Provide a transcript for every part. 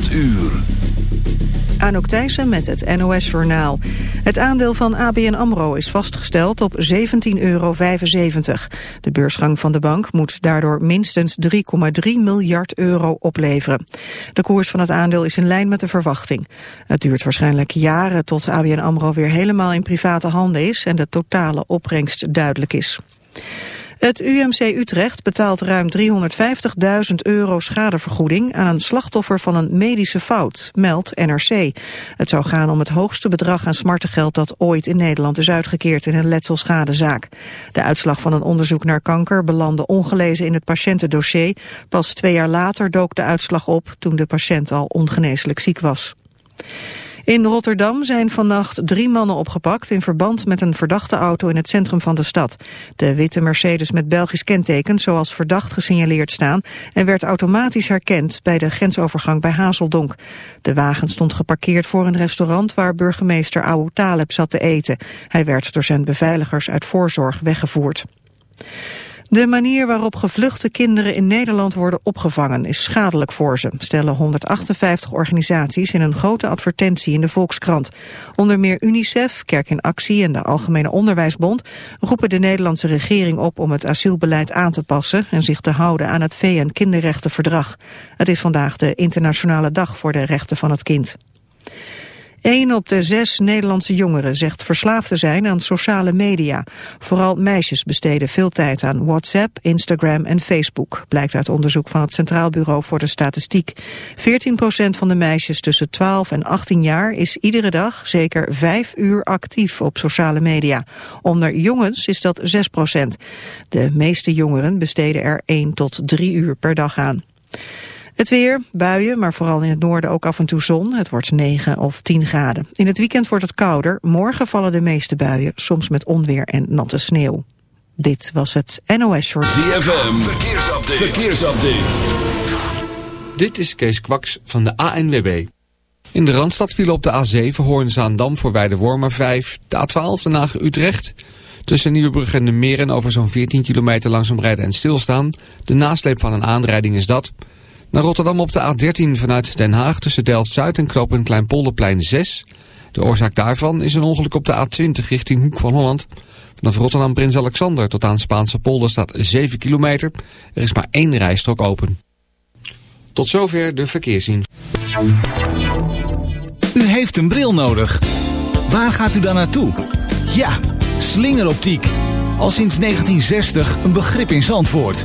8 uur. Anouk Thijssen met het NOS-journaal. Het aandeel van ABN AMRO is vastgesteld op 17,75 euro. De beursgang van de bank moet daardoor minstens 3,3 miljard euro opleveren. De koers van het aandeel is in lijn met de verwachting. Het duurt waarschijnlijk jaren tot ABN AMRO weer helemaal in private handen is... en de totale opbrengst duidelijk is. Het UMC Utrecht betaalt ruim 350.000 euro schadevergoeding aan een slachtoffer van een medische fout, meldt NRC. Het zou gaan om het hoogste bedrag aan smartengeld dat ooit in Nederland is uitgekeerd in een letselschadezaak. De uitslag van een onderzoek naar kanker belandde ongelezen in het patiëntendossier. Pas twee jaar later dook de uitslag op toen de patiënt al ongeneeslijk ziek was. In Rotterdam zijn vannacht drie mannen opgepakt in verband met een verdachte auto in het centrum van de stad. De witte Mercedes met Belgisch kenteken zoals verdacht gesignaleerd staan en werd automatisch herkend bij de grensovergang bij Hazeldonk. De wagen stond geparkeerd voor een restaurant waar burgemeester Abu Taleb zat te eten. Hij werd door zijn beveiligers uit voorzorg weggevoerd. De manier waarop gevluchte kinderen in Nederland worden opgevangen is schadelijk voor ze, stellen 158 organisaties in een grote advertentie in de Volkskrant. Onder meer UNICEF, Kerk in Actie en de Algemene Onderwijsbond roepen de Nederlandse regering op om het asielbeleid aan te passen en zich te houden aan het VN-kinderrechtenverdrag. Het is vandaag de internationale dag voor de rechten van het kind. Een op de zes Nederlandse jongeren zegt verslaafd te zijn aan sociale media. Vooral meisjes besteden veel tijd aan WhatsApp, Instagram en Facebook, blijkt uit onderzoek van het Centraal Bureau voor de Statistiek. 14% van de meisjes tussen 12 en 18 jaar is iedere dag zeker 5 uur actief op sociale media. Onder jongens is dat 6%. De meeste jongeren besteden er 1 tot 3 uur per dag aan. Het weer, buien, maar vooral in het noorden ook af en toe zon. Het wordt 9 of 10 graden. In het weekend wordt het kouder. Morgen vallen de meeste buien, soms met onweer en natte sneeuw. Dit was het NOS Short. ZFM, verkeersupdate. verkeersupdate. Dit is Kees Kwaks van de ANWB. In de Randstad vielen op de A7 Hoorn-Zaandam voor Weidewormer 5. De A12 Den Haag-Utrecht... Tussen Nieuwebrug en de Meren over zo'n 14 kilometer langzaam rijden en stilstaan. De nasleep van een aanrijding is dat... Naar Rotterdam op de A13 vanuit Den Haag tussen Delft-Zuid en Knoop Kleinpolderplein 6. De oorzaak daarvan is een ongeluk op de A20 richting Hoek van Holland. Vanaf Rotterdam Prins Alexander tot aan Spaanse polder staat 7 kilometer. Er is maar één rijstrook open. Tot zover de verkeerszien. U heeft een bril nodig. Waar gaat u dan naartoe? Ja, slingeroptiek. Al sinds 1960 een begrip in Zandvoort.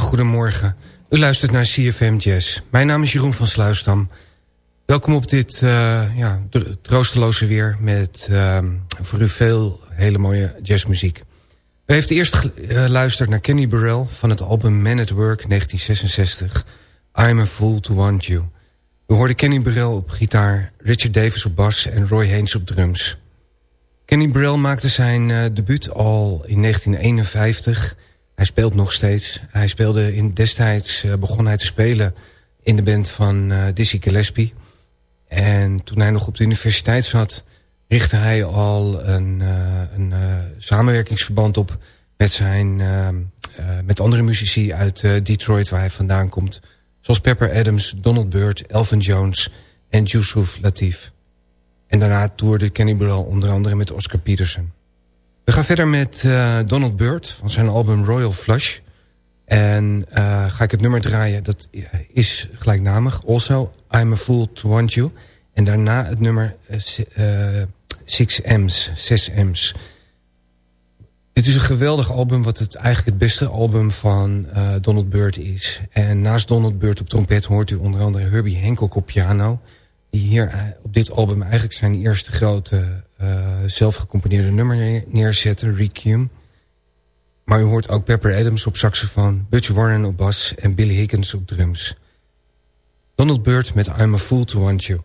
Goedemorgen. U luistert naar CFM Jazz. Mijn naam is Jeroen van Sluisdam. Welkom op dit uh, ja, troosteloze weer met uh, voor u veel hele mooie jazzmuziek. U heeft eerst geluisterd naar Kenny Burrell van het album Man at Work 1966. I'm a Fool to Want You. We hoorden Kenny Burrell op gitaar, Richard Davis op bas en Roy Haynes op drums. Kenny Burrell maakte zijn uh, debuut al in 1951 hij speelt nog steeds. Hij speelde in, destijds uh, begon hij te spelen in de band van uh, Dizzy Gillespie. En toen hij nog op de universiteit zat... richtte hij al een, uh, een samenwerkingsverband op... met, zijn, met andere muzici uit Detroit waar hij vandaan komt. Zoals Pepper Adams, Donald Byrd, Elvin Jones en Yusuf Latif. En daarna toerde Kenny Burrell onder andere met Oscar Peterson. We gaan verder met uh, Donald Byrd van zijn album Royal Flush. En uh, ga ik het nummer draaien, dat is gelijknamig. Also, I'm a Fool to Want You. En daarna het nummer uh, Six M's, 6 M's. Dit is een geweldig album, wat het eigenlijk het beste album van Donald Byrd is. En naast Donald Byrd op trompet hoort u onder andere Herbie Hancock op piano... die hier op dit album eigenlijk zijn eerste grote zelf gecomponeerde nummer neerzetten, Requiem. Maar u hoort ook Pepper Adams op saxofoon, Butch Warren op bas en Billy Higgins op drums. Donald Byrd met I'm a Fool to Want You.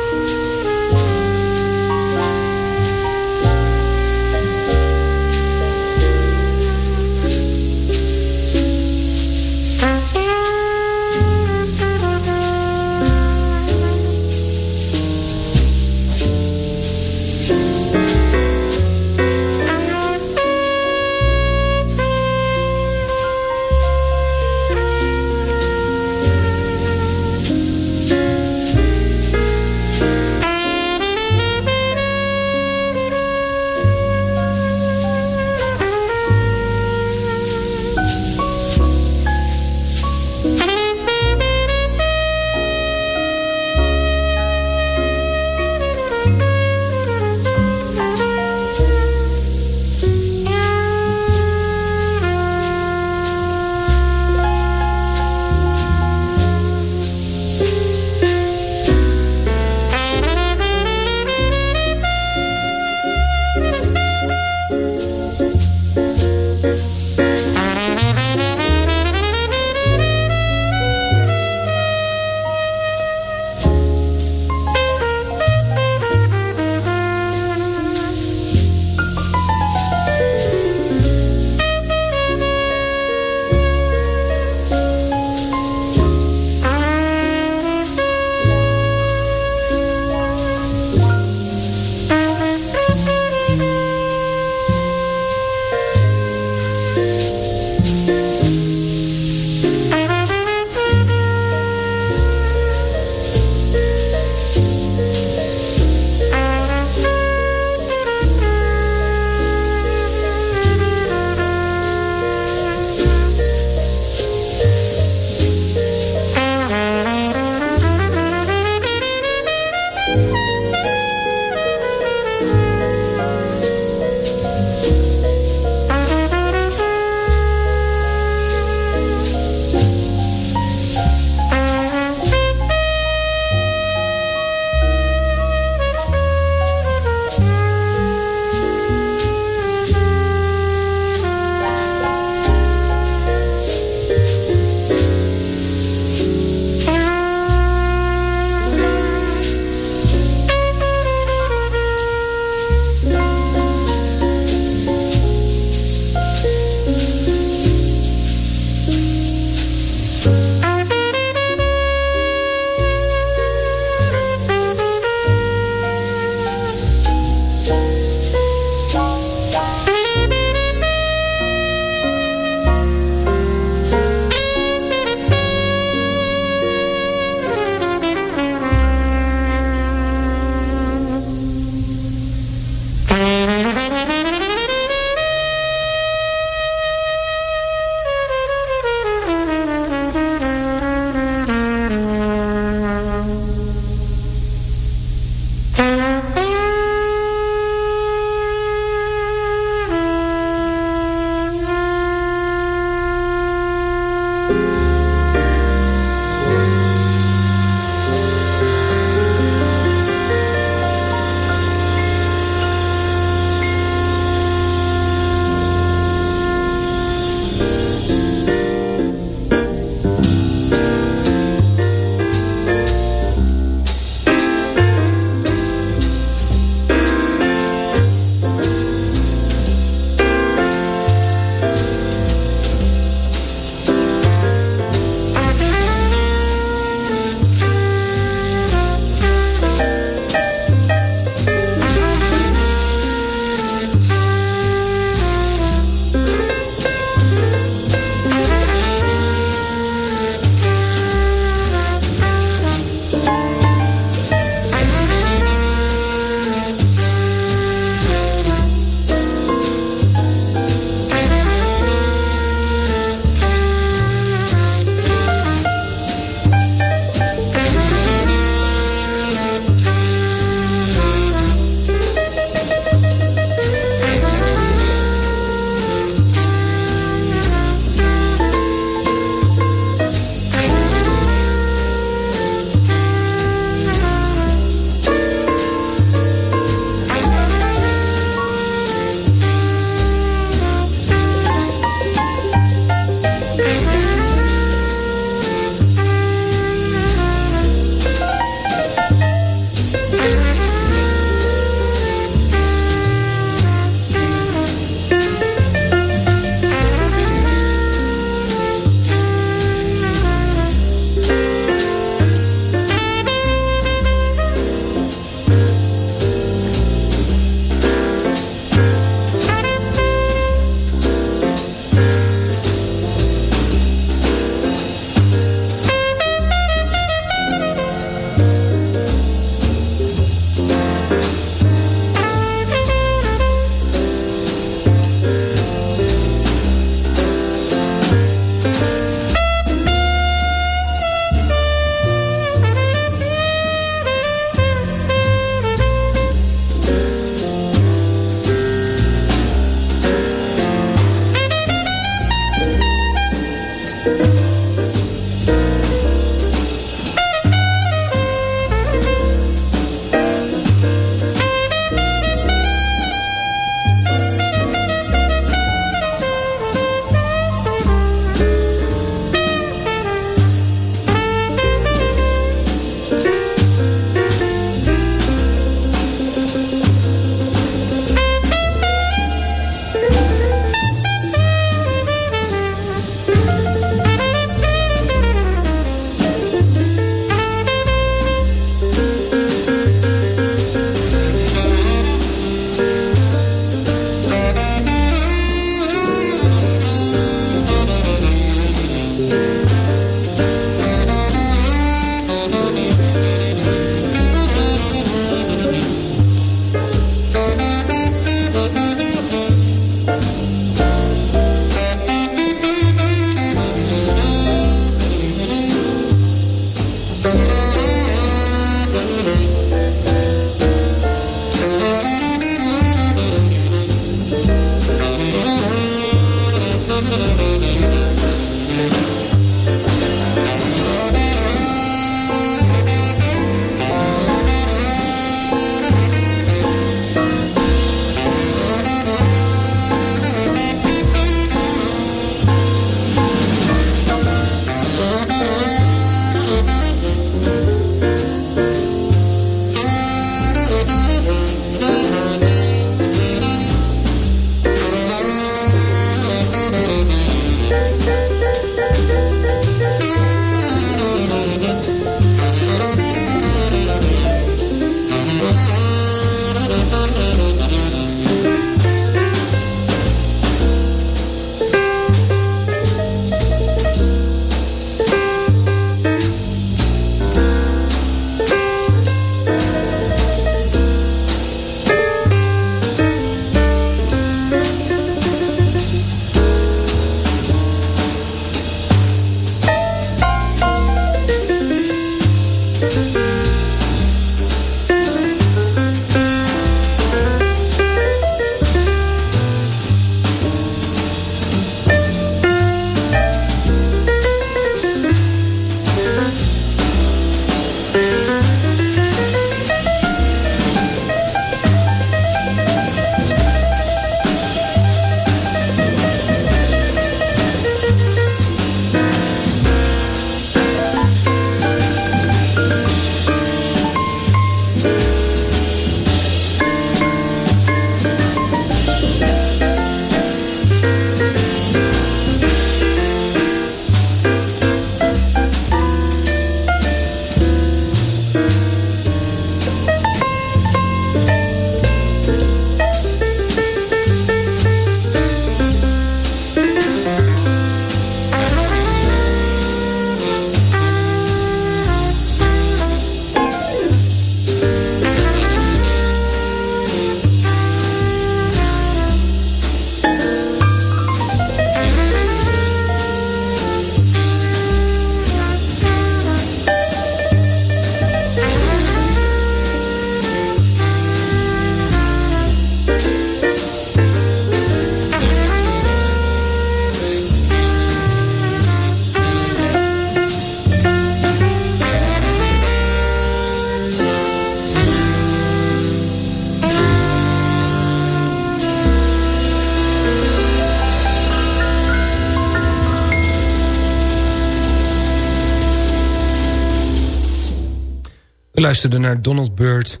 Luisterde naar Donald Byrd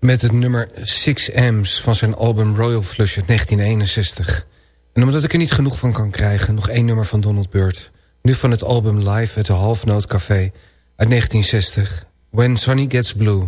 met het nummer Six M's van zijn album Royal Flush uit 1961. En omdat ik er niet genoeg van kan krijgen, nog één nummer van Donald Byrd. Nu van het album Live at the Half Note Café uit 1960. When Sunny Gets Blue.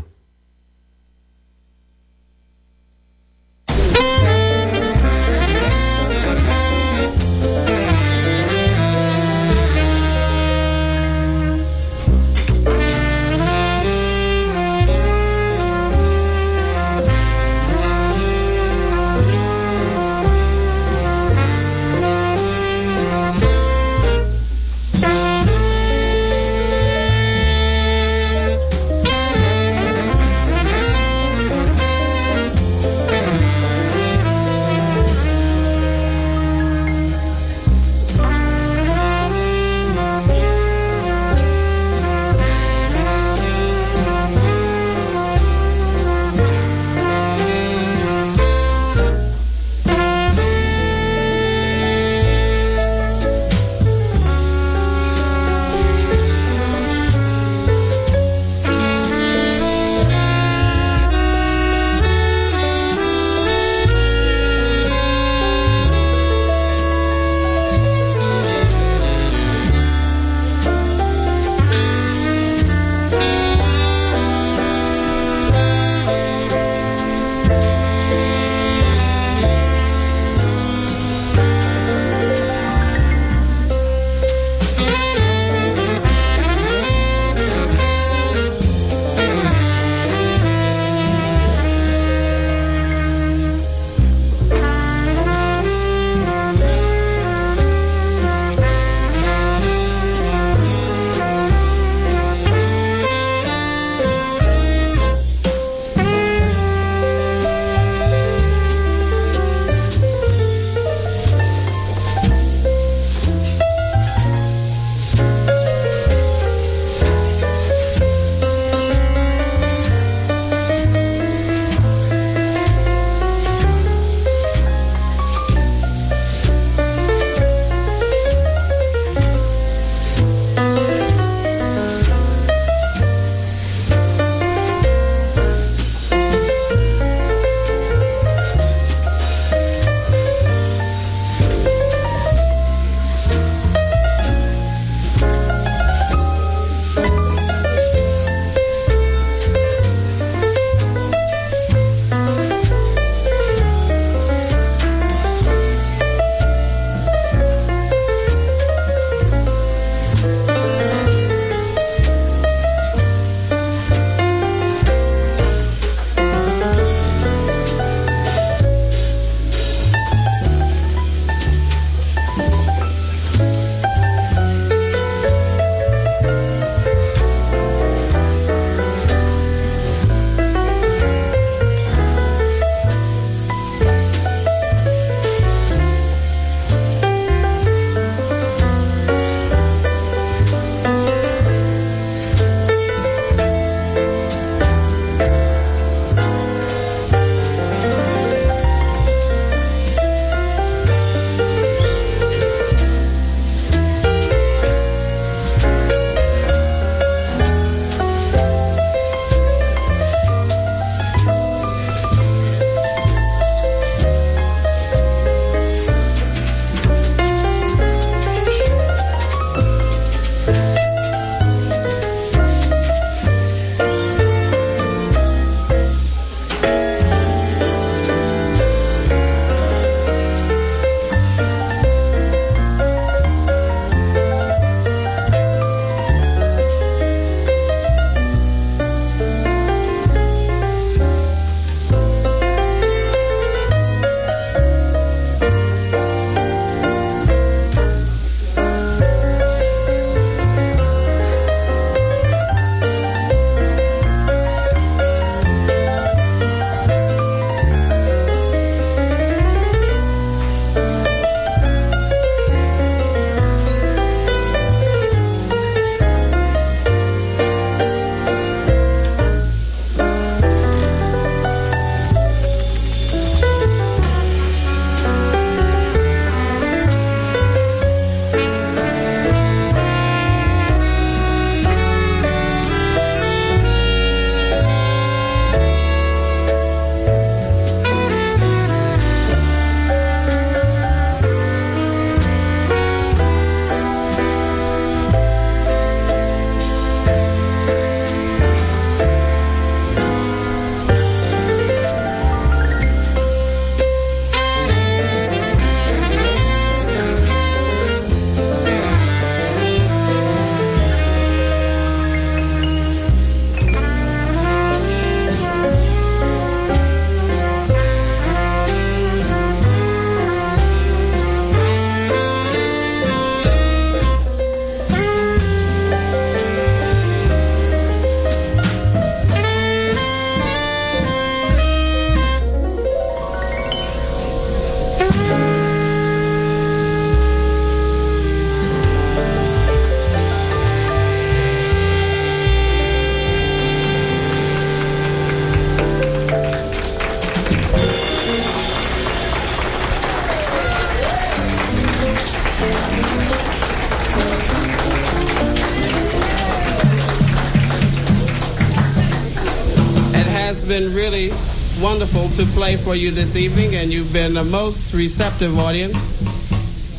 Wonderful to play for you this evening, and you've been the most receptive audience.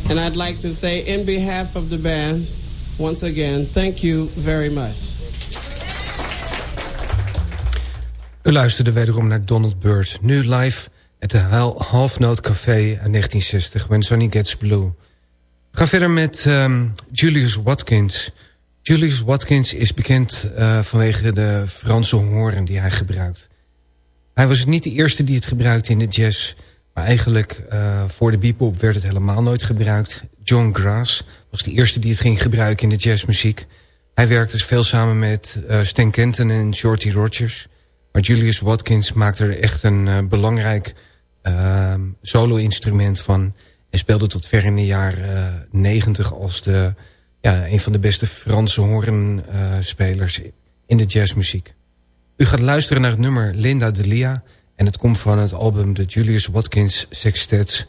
And I'd like to say, in behalf of the band, once again, thank you very much. U luisterde wederom naar Donald Byrd, nu live at de Half Note Café uit 1960, When Sonny Gets Blue. Gaan verder met um, Julius Watkins. Julius Watkins is bekend uh, vanwege de Franse horen die hij gebruikt. Hij was niet de eerste die het gebruikte in de jazz... maar eigenlijk uh, voor de bebop werd het helemaal nooit gebruikt. John Grass was de eerste die het ging gebruiken in de jazzmuziek. Hij werkte veel samen met uh, Stan Kenton en Shorty Rogers... Maar Julius Watkins maakte er echt een uh, belangrijk uh, solo-instrument van. En speelde tot ver in de jaren negentig als de, ja, een van de beste Franse hoornspelers in de jazzmuziek. U gaat luisteren naar het nummer Linda Delia... en het komt van het album The Julius Watkins Sextets...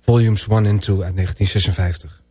Volumes 1 en 2 uit 1956.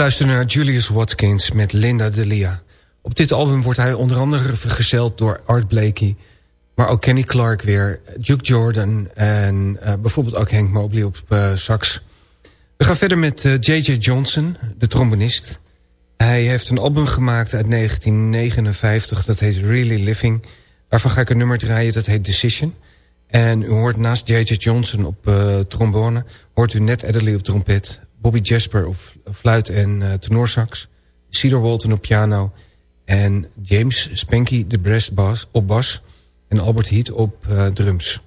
U luistert naar Julius Watkins met Linda Delia. Op dit album wordt hij onder andere vergezeld door Art Blakey... maar ook Kenny Clark weer, Duke Jordan... en uh, bijvoorbeeld ook Hank Mobley op uh, sax. We gaan verder met J.J. Johnson, de trombonist. Hij heeft een album gemaakt uit 1959, dat heet Really Living... Waarvan ga ik een nummer draaien, dat heet Decision. En u hoort naast J.J. Johnson op uh, trombone... hoort u Ned Adderley op trompet... Bobby Jasper op fluit en uh, tenorsax... Cedar Walton op piano... en James Spanky de Breast bass, op bas... en Albert Heat op uh, drums.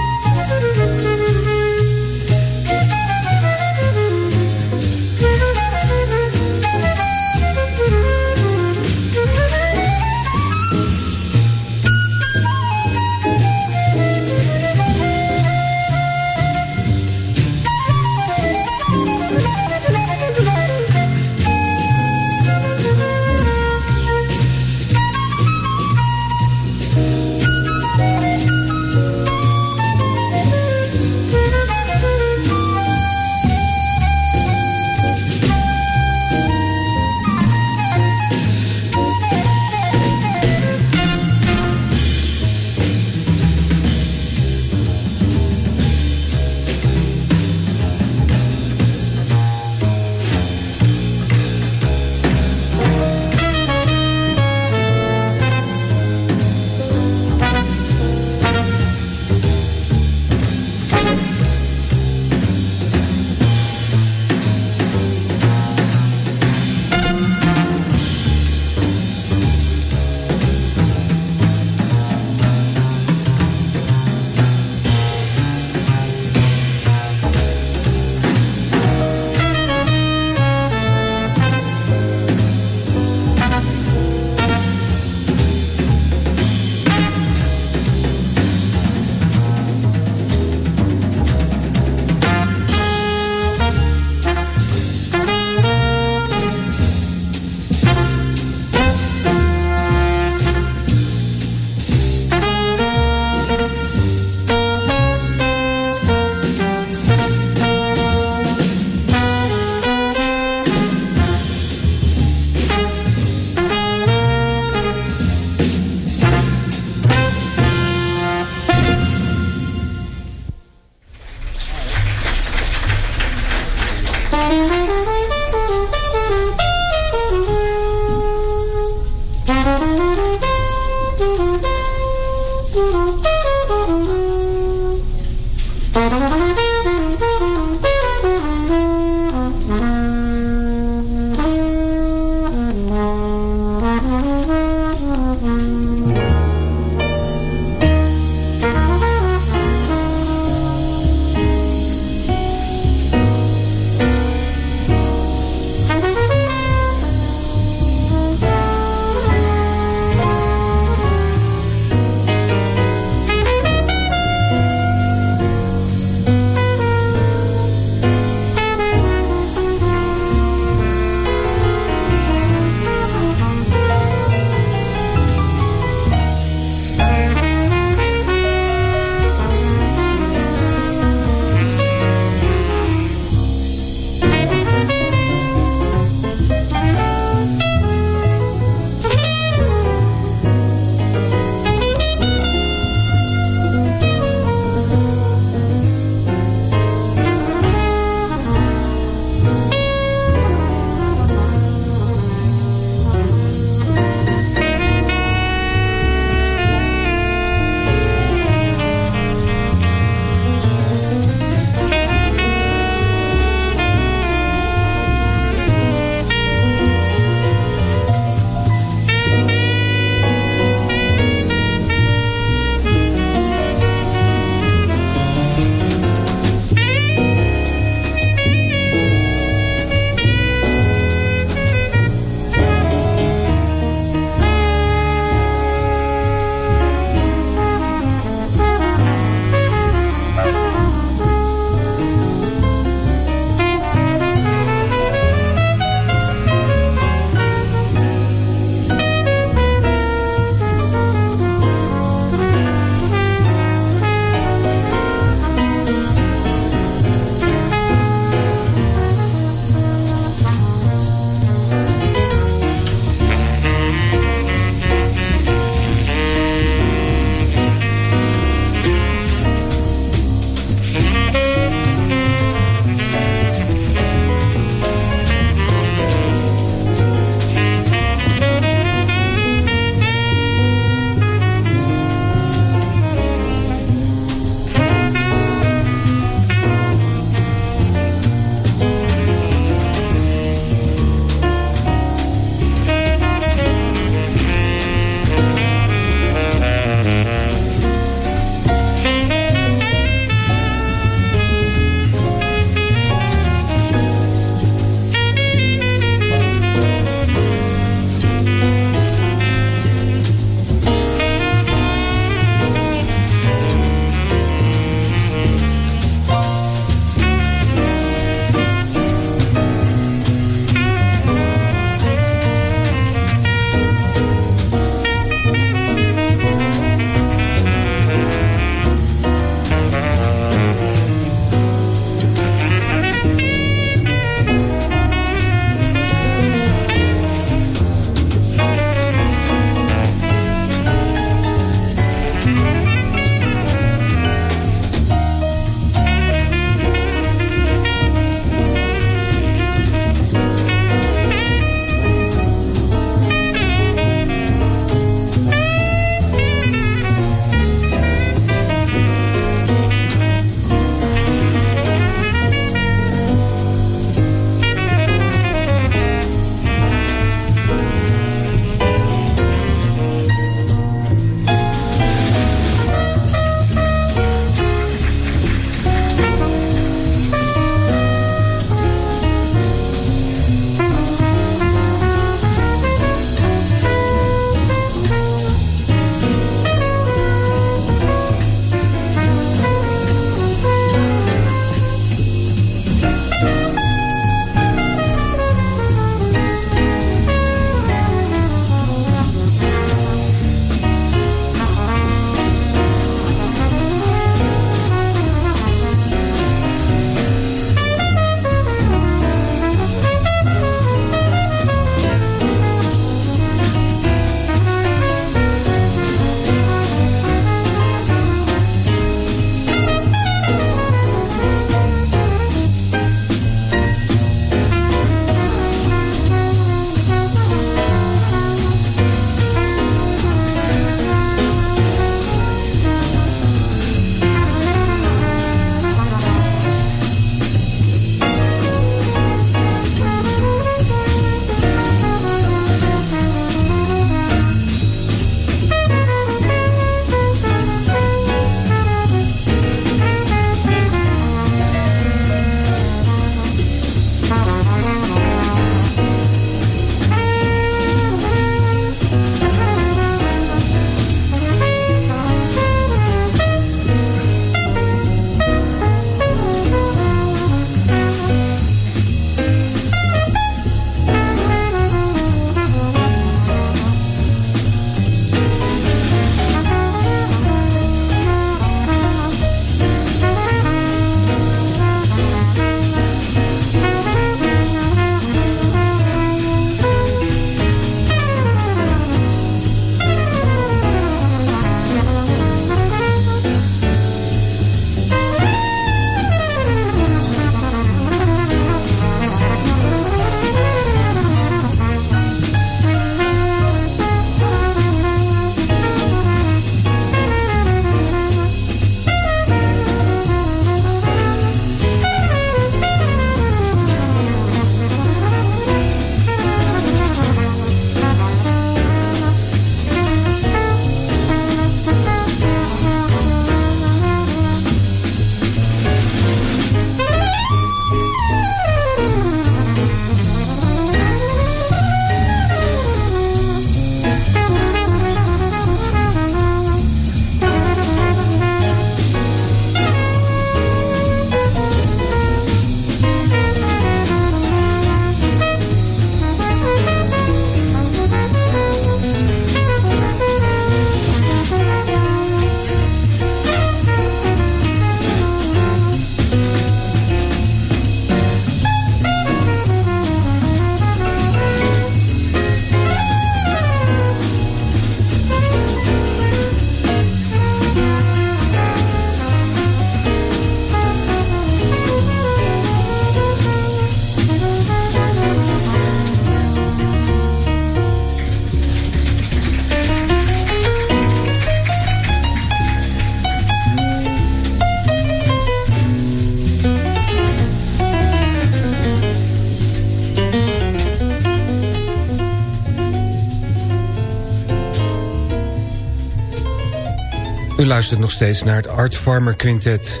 U luistert nog steeds naar het Art Farmer Quintet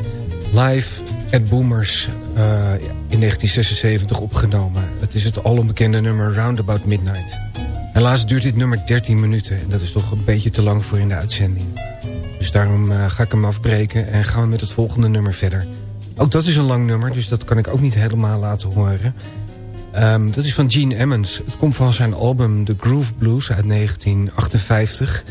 live at Boomers uh, in 1976 opgenomen. Het is het alombekende nummer Roundabout Midnight. Helaas duurt dit nummer 13 minuten en dat is toch een beetje te lang voor in de uitzending. Dus daarom uh, ga ik hem afbreken en gaan we met het volgende nummer verder. Ook dat is een lang nummer, dus dat kan ik ook niet helemaal laten horen. Um, dat is van Gene Emmons. Het komt van zijn album The Groove Blues uit 1958...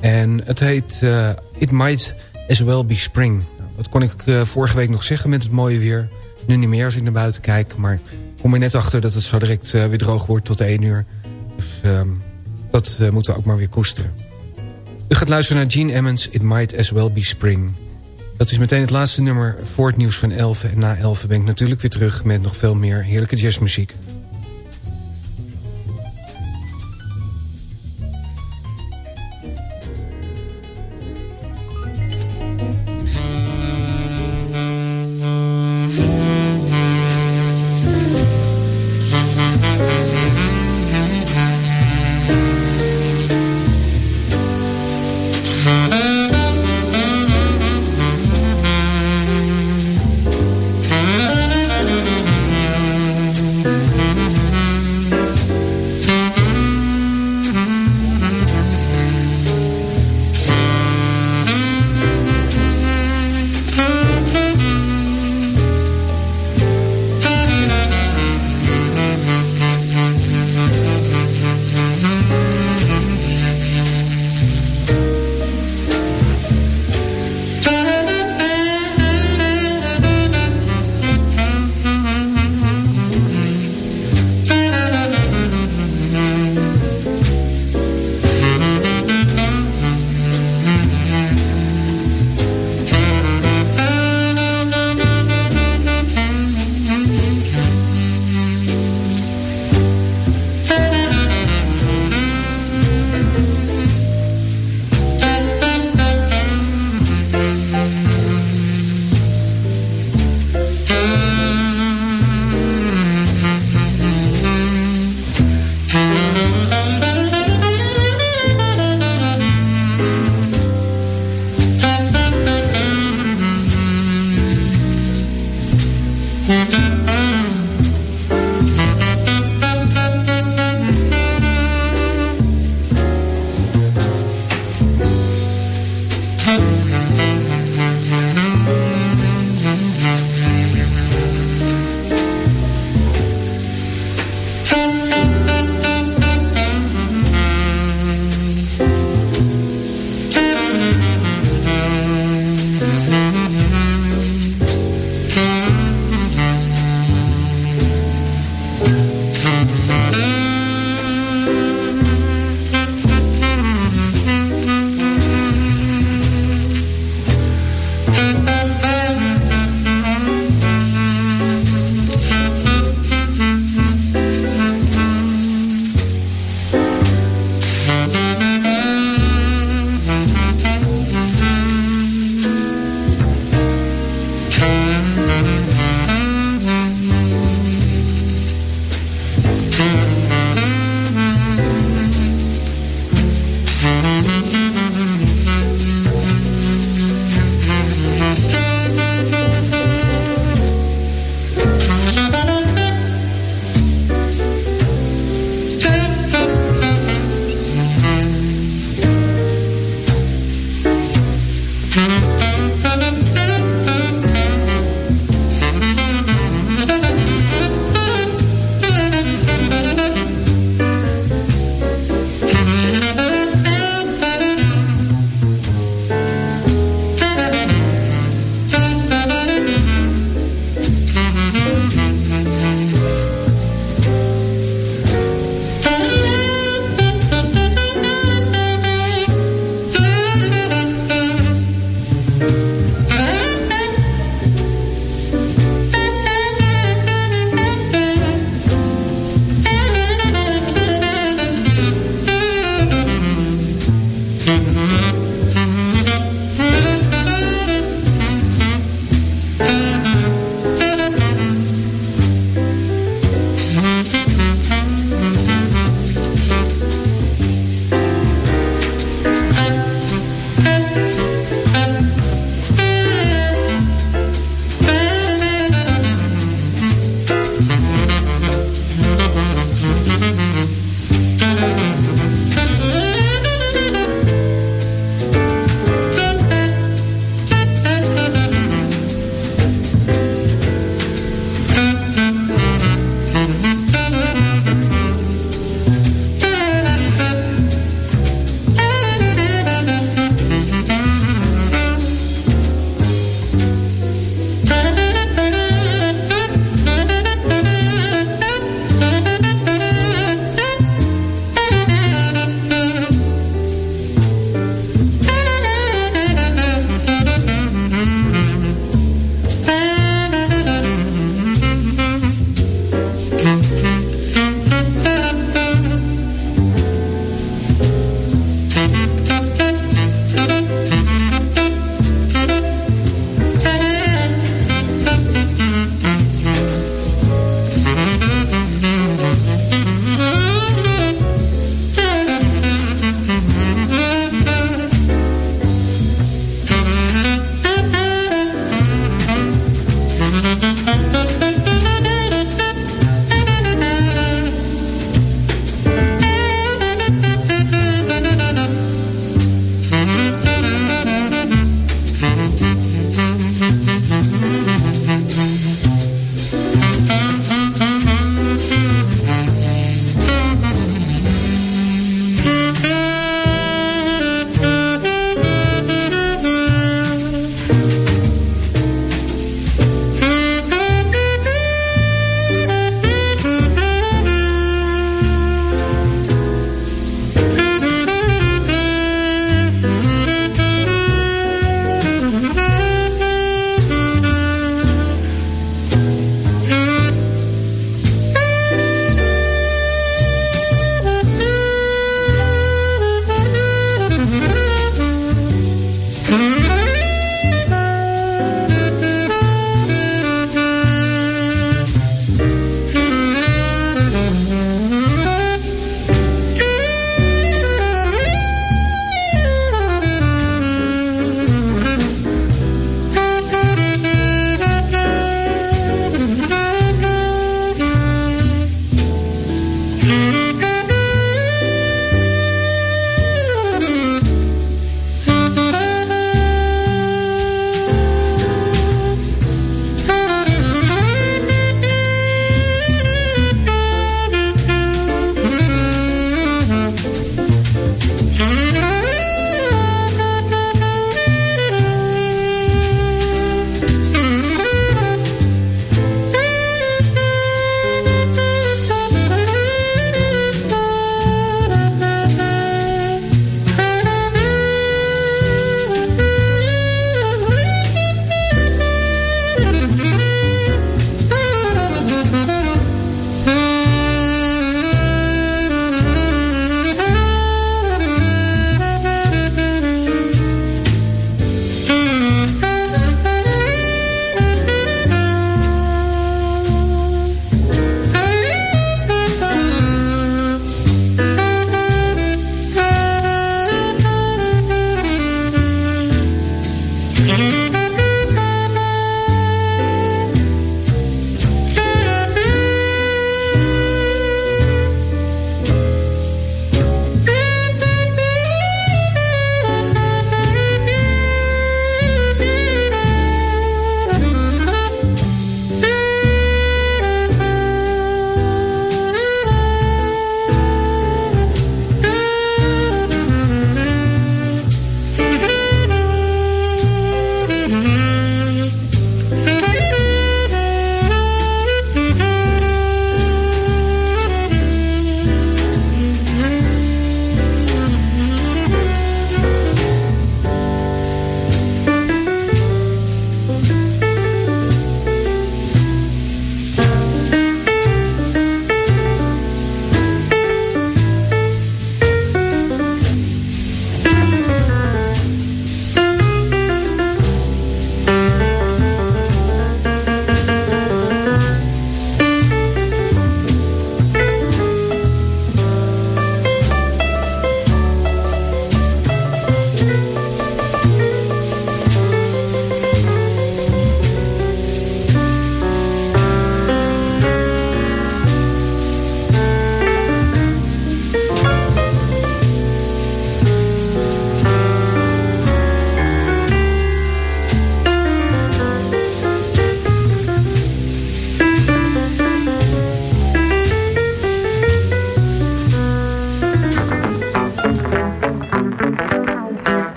En het heet uh, It Might As Well Be Spring. Nou, dat kon ik uh, vorige week nog zeggen met het mooie weer. Nu niet meer als ik naar buiten kijk. Maar kom er net achter dat het zo direct uh, weer droog wordt tot 1 uur. Dus um, dat moeten we ook maar weer koesteren. U gaat luisteren naar Gene Emmons, It Might As Well Be Spring. Dat is meteen het laatste nummer voor het nieuws van 11. En na 11 ben ik natuurlijk weer terug met nog veel meer heerlijke jazzmuziek.